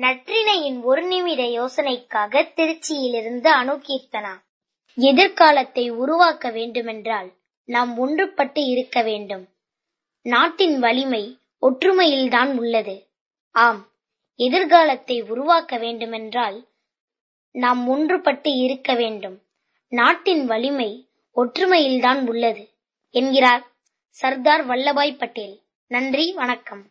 நற்றினையின் ஒரு நிமிட யோசனைக்காக திருச்சியிலிருந்து அணுகீர்த்தனா. எதிர்காலத்தை உருவாக்க வேண்டுமென்றால் நாம் ஒன்றுபட்டு இருக்க வேண்டும். நாட்டின் வலிமை ஒற்றுமையில்தான் உள்ளது. ஆம் எதிர்காலத்தை உருவாக்க வேண்டுமென்றால் நாம் ஒன்றுபட்டு இருக்க வேண்டும். நாட்டின் வலிமை ஒற்றுமையில்தான் உள்ளது என்கிறார் சர்தார் வல்லபாய் பட்டேல். நன்றி வணக்கம்.